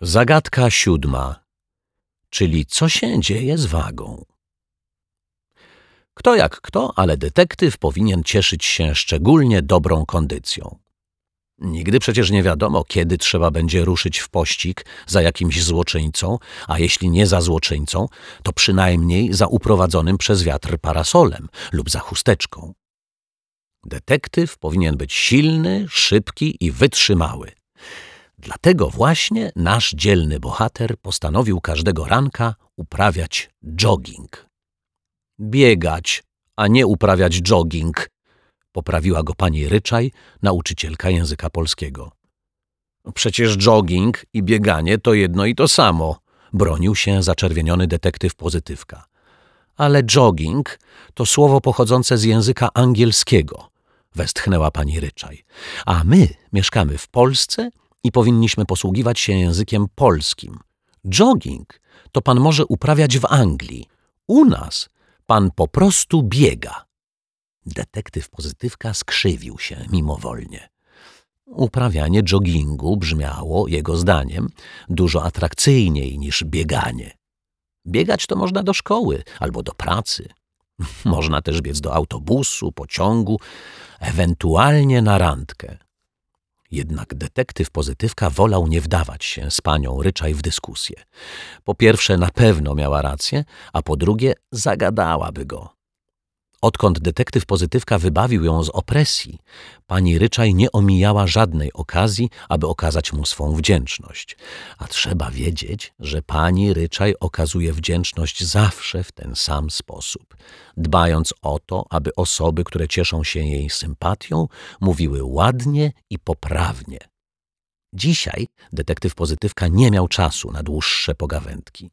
Zagadka siódma, czyli co się dzieje z wagą? Kto jak kto, ale detektyw powinien cieszyć się szczególnie dobrą kondycją. Nigdy przecież nie wiadomo, kiedy trzeba będzie ruszyć w pościg za jakimś złoczyńcą, a jeśli nie za złoczyńcą, to przynajmniej za uprowadzonym przez wiatr parasolem lub za chusteczką. Detektyw powinien być silny, szybki i wytrzymały. Dlatego właśnie nasz dzielny bohater postanowił każdego ranka uprawiać jogging. Biegać, a nie uprawiać jogging, poprawiła go pani Ryczaj, nauczycielka języka polskiego. Przecież jogging i bieganie to jedno i to samo, bronił się zaczerwieniony detektyw pozytywka. Ale jogging to słowo pochodzące z języka angielskiego, westchnęła pani Ryczaj. A my mieszkamy w Polsce i powinniśmy posługiwać się językiem polskim. Jogging to pan może uprawiać w Anglii. U nas pan po prostu biega. Detektyw pozytywka skrzywił się mimowolnie. Uprawianie joggingu brzmiało, jego zdaniem, dużo atrakcyjniej niż bieganie. Biegać to można do szkoły albo do pracy. Można też biec do autobusu, pociągu, ewentualnie na randkę. Jednak detektyw pozytywka wolał nie wdawać się z panią Ryczaj w dyskusję. Po pierwsze, na pewno miała rację, a po drugie, zagadałaby go. Odkąd detektyw pozytywka wybawił ją z opresji, pani Ryczaj nie omijała żadnej okazji, aby okazać mu swą wdzięczność. A trzeba wiedzieć, że pani Ryczaj okazuje wdzięczność zawsze w ten sam sposób, dbając o to, aby osoby, które cieszą się jej sympatią, mówiły ładnie i poprawnie. Dzisiaj detektyw pozytywka nie miał czasu na dłuższe pogawędki.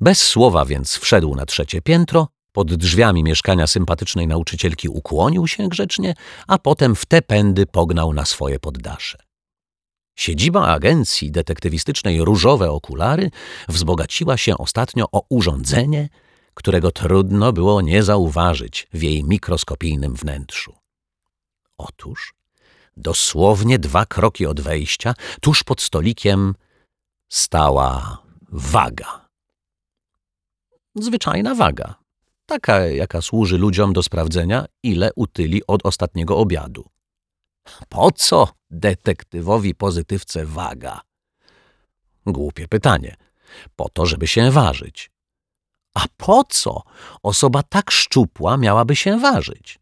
Bez słowa więc wszedł na trzecie piętro pod drzwiami mieszkania sympatycznej nauczycielki ukłonił się grzecznie, a potem w te pędy pognał na swoje poddasze. Siedziba agencji detektywistycznej Różowe Okulary wzbogaciła się ostatnio o urządzenie, którego trudno było nie zauważyć w jej mikroskopijnym wnętrzu. Otóż, dosłownie dwa kroki od wejścia, tuż pod stolikiem, stała waga. Zwyczajna waga, taka jaka służy ludziom do sprawdzenia, ile utyli od ostatniego obiadu. Po co detektywowi pozytywce waga? Głupie pytanie. Po to, żeby się ważyć. A po co osoba tak szczupła miałaby się ważyć?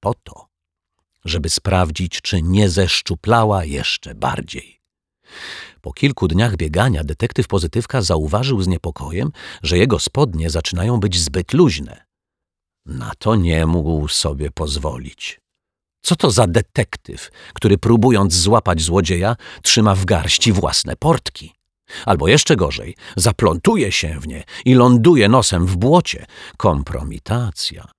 Po to, żeby sprawdzić, czy nie zeszczuplała jeszcze bardziej. Po kilku dniach biegania detektyw pozytywka zauważył z niepokojem, że jego spodnie zaczynają być zbyt luźne. Na to nie mógł sobie pozwolić. Co to za detektyw, który próbując złapać złodzieja, trzyma w garści własne portki? Albo jeszcze gorzej, zaplątuje się w nie i ląduje nosem w błocie. Kompromitacja.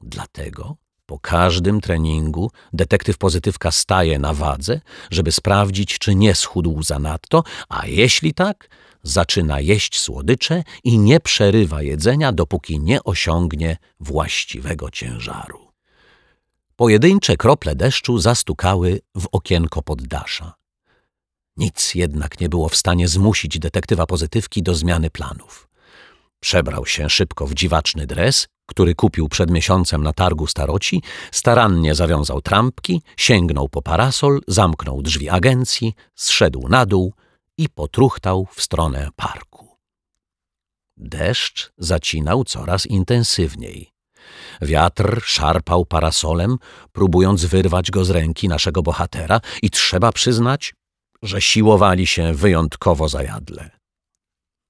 Dlatego po każdym treningu detektyw pozytywka staje na wadze, żeby sprawdzić, czy nie schudł zanadto, a jeśli tak, zaczyna jeść słodycze i nie przerywa jedzenia, dopóki nie osiągnie właściwego ciężaru. Pojedyncze krople deszczu zastukały w okienko poddasza. Nic jednak nie było w stanie zmusić detektywa pozytywki do zmiany planów. Przebrał się szybko w dziwaczny dres który kupił przed miesiącem na targu staroci, starannie zawiązał trampki, sięgnął po parasol, zamknął drzwi agencji, zszedł na dół i potruchtał w stronę parku. Deszcz zacinał coraz intensywniej. Wiatr szarpał parasolem, próbując wyrwać go z ręki naszego bohatera i trzeba przyznać, że siłowali się wyjątkowo zajadle.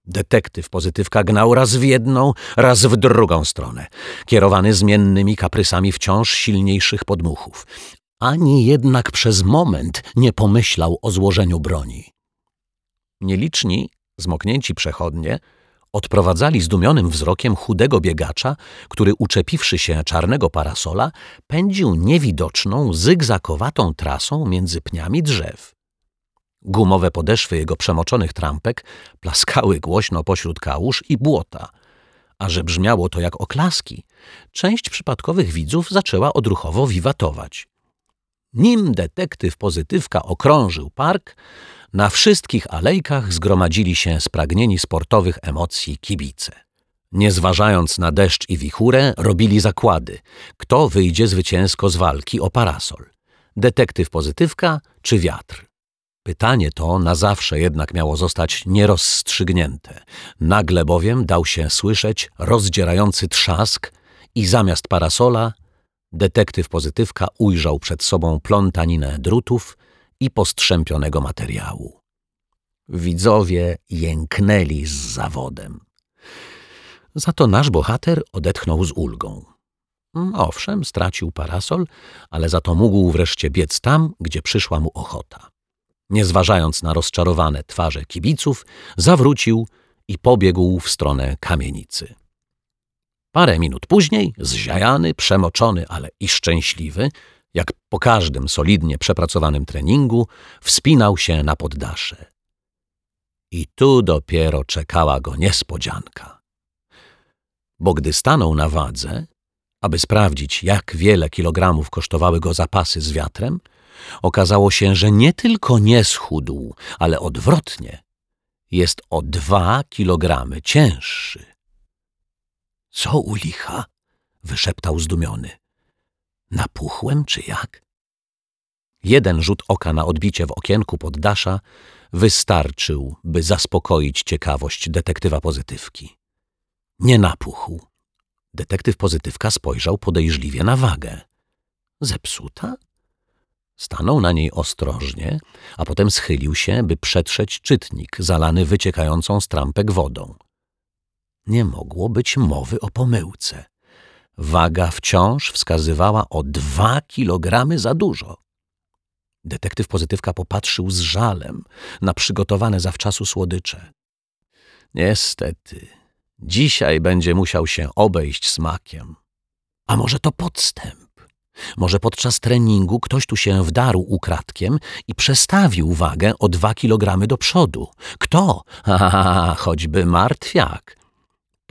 Detektyw pozytywka gnał raz w jedną, raz w drugą stronę, kierowany zmiennymi kaprysami wciąż silniejszych podmuchów. Ani jednak przez moment nie pomyślał o złożeniu broni. Nieliczni, zmoknięci przechodnie, odprowadzali zdumionym wzrokiem chudego biegacza, który uczepiwszy się czarnego parasola, pędził niewidoczną, zygzakowatą trasą między pniami drzew. Gumowe podeszwy jego przemoczonych trampek plaskały głośno pośród kałuż i błota. A że brzmiało to jak oklaski, część przypadkowych widzów zaczęła odruchowo wiwatować. Nim detektyw pozytywka okrążył park, Na wszystkich alejkach zgromadzili się spragnieni sportowych emocji kibice. Nie zważając na deszcz i wichurę, robili zakłady, kto wyjdzie zwycięsko z walki o parasol. Detektyw pozytywka czy wiatr? Pytanie to na zawsze jednak miało zostać nierozstrzygnięte. Nagle bowiem dał się słyszeć rozdzierający trzask i zamiast parasola detektyw pozytywka ujrzał przed sobą plątaninę drutów i postrzępionego materiału. Widzowie jęknęli z zawodem. Za to nasz bohater odetchnął z ulgą. Mm, owszem, stracił parasol, ale za to mógł wreszcie biec tam, gdzie przyszła mu ochota. Nie zważając na rozczarowane twarze kibiców, zawrócił i pobiegł w stronę kamienicy. Parę minut później, zziajany, przemoczony, ale i szczęśliwy, jak po każdym solidnie przepracowanym treningu, wspinał się na poddasze. I tu dopiero czekała go niespodzianka. Bo gdy stanął na wadze, aby sprawdzić, jak wiele kilogramów kosztowały go zapasy z wiatrem, okazało się, że nie tylko nie schudł, ale odwrotnie, jest o dwa kilogramy cięższy. Co u licha? wyszeptał zdumiony. Napuchłem czy jak? Jeden rzut oka na odbicie w okienku poddasza wystarczył, by zaspokoić ciekawość detektywa pozytywki. Nie napuchł. Detektyw pozytywka spojrzał podejrzliwie na wagę. Zepsuta? Stanął na niej ostrożnie, a potem schylił się, by przetrzeć czytnik zalany wyciekającą z trampek wodą. Nie mogło być mowy o pomyłce. Waga wciąż wskazywała o dwa kilogramy za dużo. Detektyw pozytywka popatrzył z żalem na przygotowane zawczasu słodycze. Niestety, dzisiaj będzie musiał się obejść smakiem. A może to podstęp? Może podczas treningu ktoś tu się wdarł ukradkiem i przestawił wagę o dwa kilogramy do przodu. Kto? Ha, choćby martwiak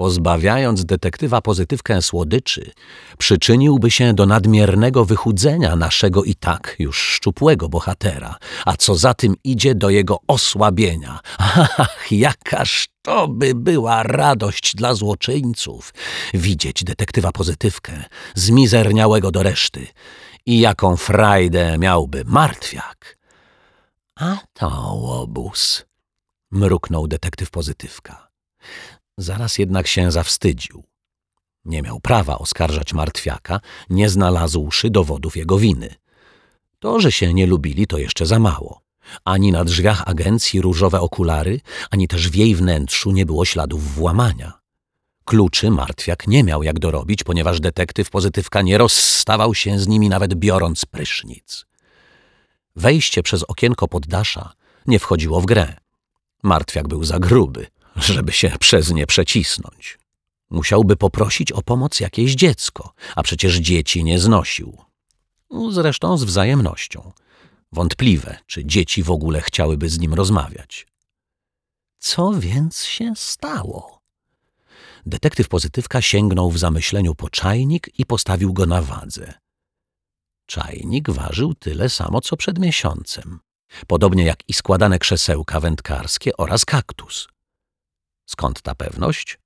pozbawiając detektywa pozytywkę słodyczy, przyczyniłby się do nadmiernego wychudzenia naszego i tak już szczupłego bohatera, a co za tym idzie do jego osłabienia. Ach, jakaż to by była radość dla złoczyńców widzieć detektywa pozytywkę, zmizerniałego do reszty. I jaką frajdę miałby martwiak. A to łobuz, mruknął detektyw pozytywka. Zaraz jednak się zawstydził. Nie miał prawa oskarżać martwiaka, nie znalazłszy dowodów jego winy. To, że się nie lubili, to jeszcze za mało. Ani na drzwiach agencji różowe okulary, ani też w jej wnętrzu nie było śladów włamania. Kluczy martwiak nie miał jak dorobić, ponieważ detektyw pozytywka nie rozstawał się z nimi nawet biorąc prysznic. Wejście przez okienko poddasza nie wchodziło w grę. Martwiak był za gruby – żeby się przez nie przecisnąć. Musiałby poprosić o pomoc jakieś dziecko, a przecież dzieci nie znosił. Zresztą z wzajemnością. Wątpliwe, czy dzieci w ogóle chciałyby z nim rozmawiać. Co więc się stało? Detektyw pozytywka sięgnął w zamyśleniu po czajnik i postawił go na wadze. Czajnik ważył tyle samo, co przed miesiącem, podobnie jak i składane krzesełka wędkarskie oraz kaktus. Skąd ta pewność?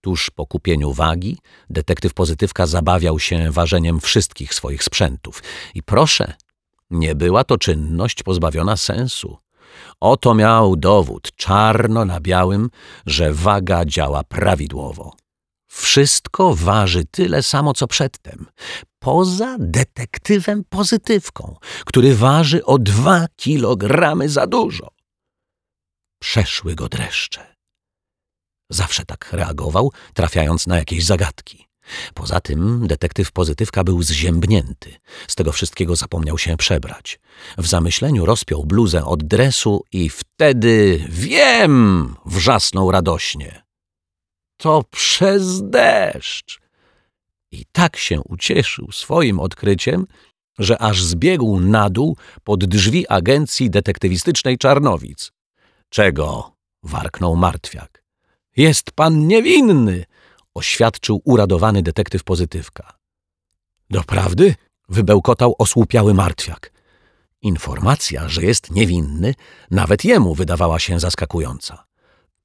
Tuż po kupieniu wagi detektyw pozytywka zabawiał się ważeniem wszystkich swoich sprzętów. I proszę, nie była to czynność pozbawiona sensu. Oto miał dowód, czarno na białym, że waga działa prawidłowo. Wszystko waży tyle samo, co przedtem, poza detektywem pozytywką, który waży o dwa kilogramy za dużo. Przeszły go dreszcze. Zawsze tak reagował, trafiając na jakieś zagadki. Poza tym detektyw pozytywka był zziębnięty. Z tego wszystkiego zapomniał się przebrać. W zamyśleniu rozpiął bluzę od dresu i wtedy wiem! wrzasnął radośnie. To przez deszcz! I tak się ucieszył swoim odkryciem, że aż zbiegł na dół pod drzwi agencji detektywistycznej Czarnowic. Czego? warknął martwiak. Jest pan niewinny, oświadczył uradowany detektyw pozytywka. Doprawdy? wybełkotał osłupiały martwiak. Informacja, że jest niewinny, nawet jemu wydawała się zaskakująca.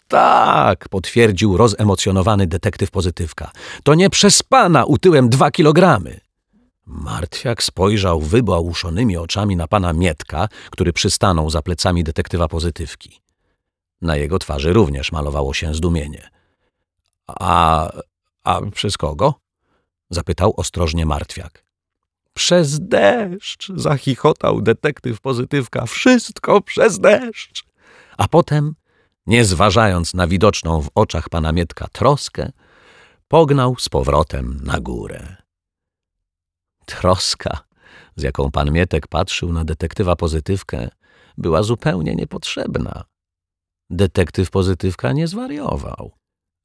Tak, potwierdził rozemocjonowany detektyw pozytywka. To nie przez pana utyłem dwa kilogramy. Martwiak spojrzał wybłałuszonymi oczami na pana Mietka, który przystanął za plecami detektywa pozytywki. Na jego twarzy również malowało się zdumienie. A, a przez kogo? zapytał ostrożnie Martwiak. Przez deszcz, zachichotał detektyw pozytywka. Wszystko przez deszcz. A potem, nie zważając na widoczną w oczach pana Mietka troskę, pognał z powrotem na górę. Troska, z jaką pan Mietek patrzył na detektywa pozytywkę, była zupełnie niepotrzebna. Detektyw pozytywka nie zwariował.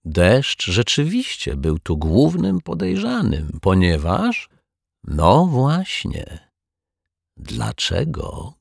Deszcz rzeczywiście był tu głównym podejrzanym, ponieważ... No właśnie. Dlaczego?